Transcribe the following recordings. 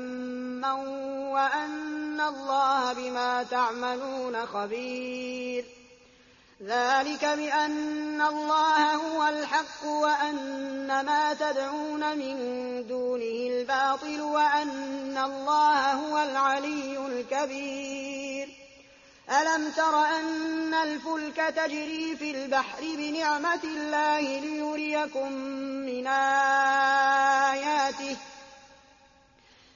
مسمى وأن الله بما تعملون خبير. ذلك بأن الله هو الحق وأن ما تدعون من دونه الباطل وأن الله هو العلي الكبير. ألم تر أن الفلك تجري في البحر بنعمة الله ليريكم من آياته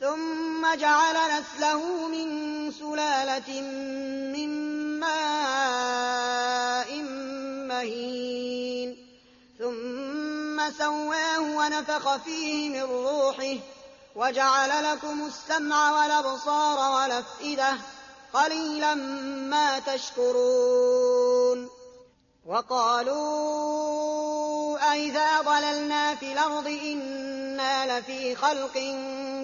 ثم جعل نسله من سلالة من ماء مهين. ثم سواه ونفخ فيه من روحه وجعل لكم السمع والأبصار والأفئدة قليلا ما تشكرون. وقالوا أئذا ضللنا في الأرض إنا لفي خلق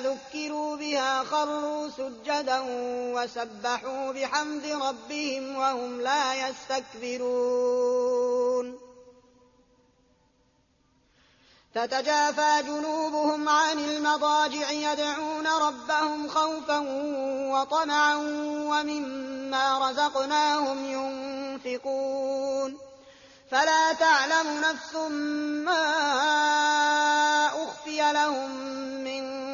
ذكروا بها خروا سجدا وسبحوا بحمد ربهم وهم لا يستكبرون. تتجافى جنوبهم عن المضاجع يدعون ربهم خوفا وطمعا ومما رزقناهم ينفقون. فلا تعلم نفس ما أخفي لهم من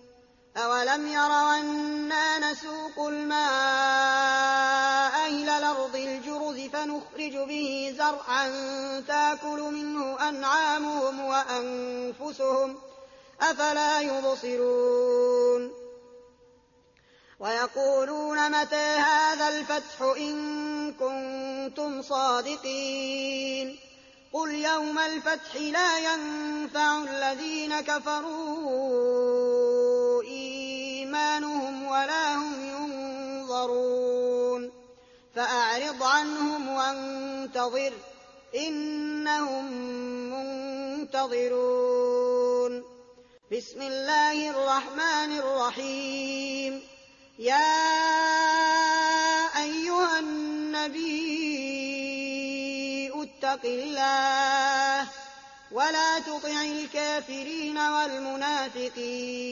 أولم يروا أنا نسوق الماء إلى الأرض الجرز فنخرج به زرعا تاكل منه أنعامهم وأنفسهم أفلا يبصرون ويقولون متى هذا الفتح إن كنتم صادقين قل يوم الفتح لا ينفع الذين كفروا ولا هم ينظرون فأعرض عنهم وانتظر إنهم منتظرون بسم الله الرحمن الرحيم يا أيها النبي اتق الله ولا تطع الكافرين والمنافقين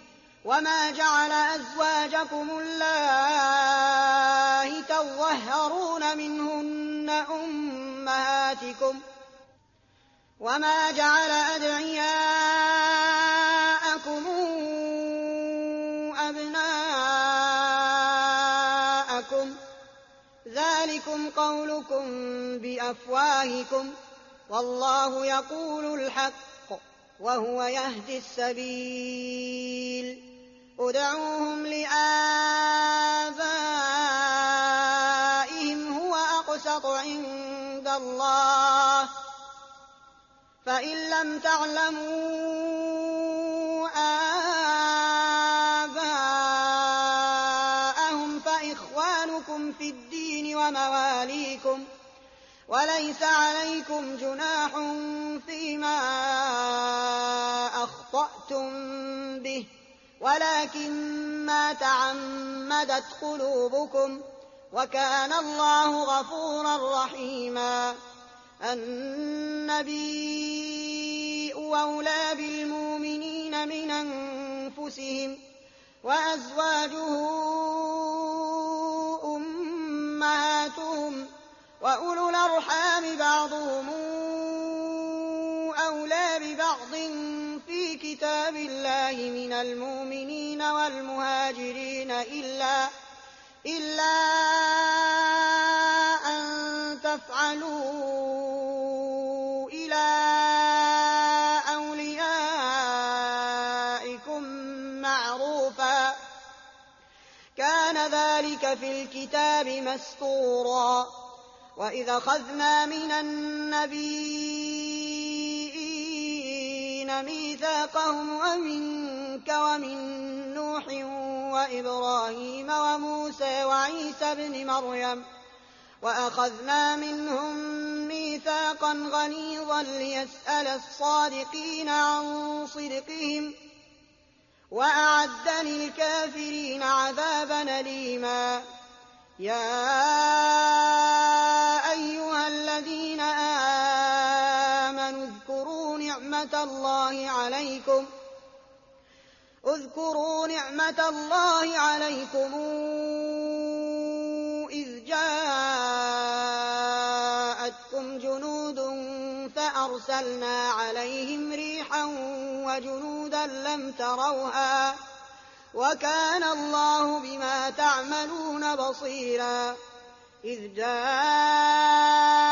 وما جعل أزواجكم الله تظهرون منهن أمهاتكم وما جعل أدعياءكم أبناءكم ذلكم قولكم بأفواهكم والله يقول الحق وهو يهدي السبيل ادعوهم لآبائهم هو أقسط عند الله. فإن لم تعلموا آباءهم فإخوانكم في الدين ومواليكم وليس عليكم جناح فيما أخطأتم ولكن ما تعمدت قلوبكم وكان الله غفورا رحيما. النبي أولى بالمؤمنين من أنفسهم وأزواجه أمهاتهم وأولو الأرحام بعضهم الله من المؤمنين والمهاجرين إلا إلا أن تفعلوا إلى أوليائكم معروفا. كان ذلك في الكتاب مسطورا وإذ أخذنا من النبيين ميثاقهم ومنك ومن نوح وإبراهيم وموسى وعيسى ابن مريم وأخذنا منهم ميثاقا غليظا ليسأل الصادقين عن صدقهم وأعد للكافرين عذابا أليما. يا نعمة الله عليكم. اذكروا نعمة الله عليكم إذ جاءتكم جنود فأرسلنا عليهم ريحا وجنودا لم تروها وكان الله بما تعملون بصيرا. إذ جاءوكم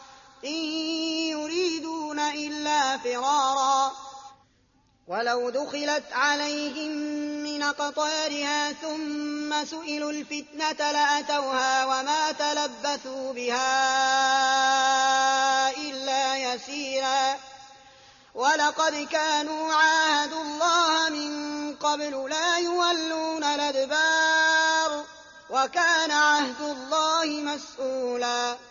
إن يريدون إلا فرارا. ولو دخلت عليهم من قطارها ثم سئلوا الفتنة لأتوها وما تلبثوا بها إلا يسيرا. ولقد كانوا عاهدوا الله من قبل لا يولون الأدبار وكان عهد الله مسؤولا.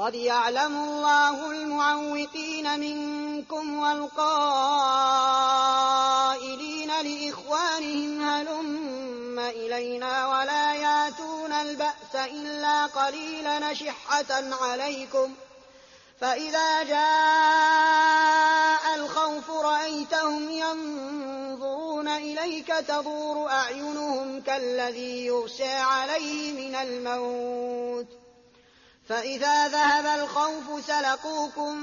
قد يعلم الله المعوقين منكم والقائلين لإخوانهم هلم إلينا ولا ياتون البأس إلا قليلا نشحة عليكم. فإذا جاء الخوف رأيتهم ينظرون إليك تدور أعينهم كالذي يغشى عليه من الموت. فإذا ذهب الخوف سلقوكم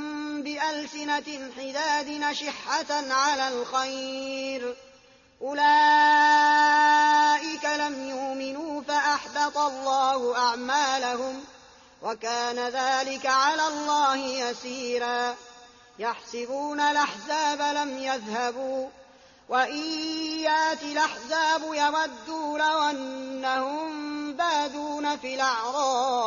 بألسنة حداد نشحة على الخير. أولئك لم يؤمنوا فأحبط الله أعمالهم وكان ذلك على الله يسيرا. يحسبون الأحزاب لم يذهبوا وإن يأت الأحزاب يودوا لو أنهم بادون في الأعراب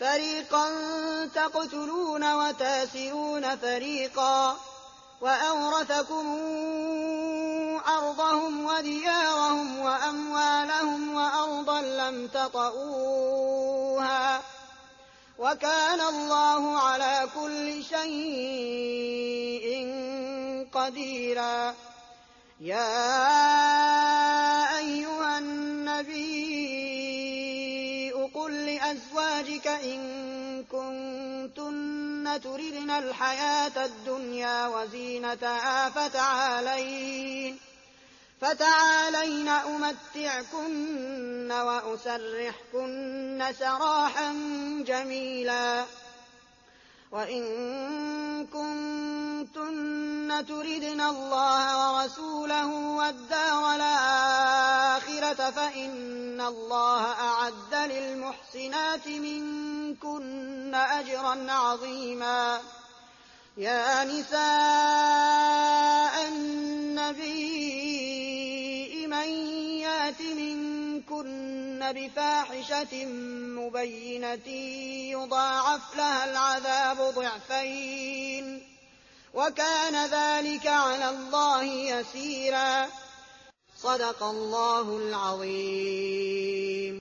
فريقا تقتلون وتاسرون فريقا وأورثكم أرضهم وديارهم وأموالهم وأرضا لم تطئوها وكان الله على كل شيء قديرا. يا أيها النبي أزواجك إن كنتن تردن الحياة الدنيا وزينتها فتعالين فتعالين أمتعكن وأسرحكن سراحا جميلا وإن تردن الله ورسوله والدار الآخرة فإن الله أعد للمحسنات منكن أجرا عظيما. يا نساء النبي من يأت منكن بفاحشة مبينة يضاعف لها العذاب ضعفين. وكان ذلك على الله يسيرا. صدق الله العظيم.